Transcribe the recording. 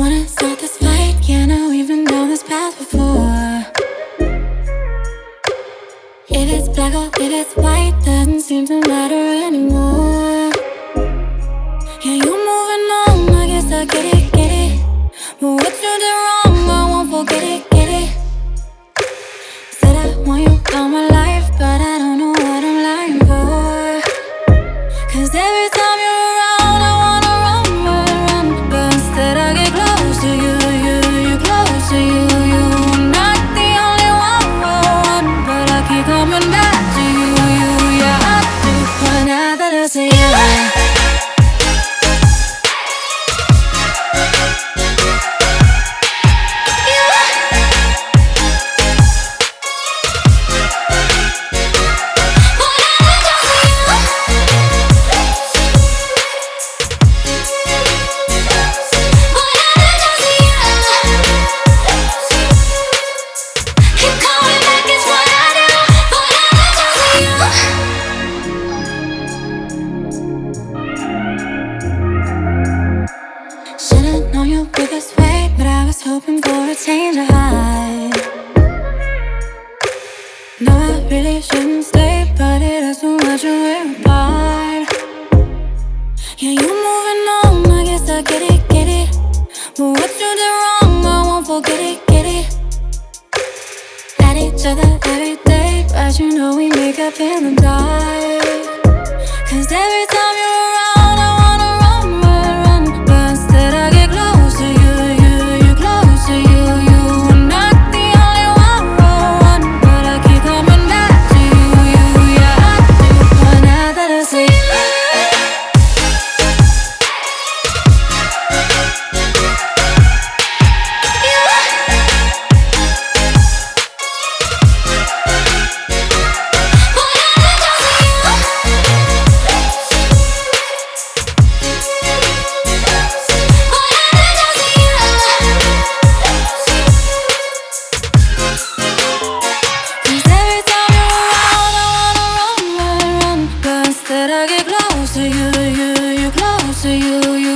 Wanna start this fight? Yeah, now we've been down this path before. If it's black or if it's white, doesn't seem to matter anymore. Really shouldn't stay, but it has too much of it apart. Yeah, you moving on, I guess I get it, get it. But what you did wrong, I won't forget it, get it. At each other every day, but you know we make up in the dark. Cause every time. to you, you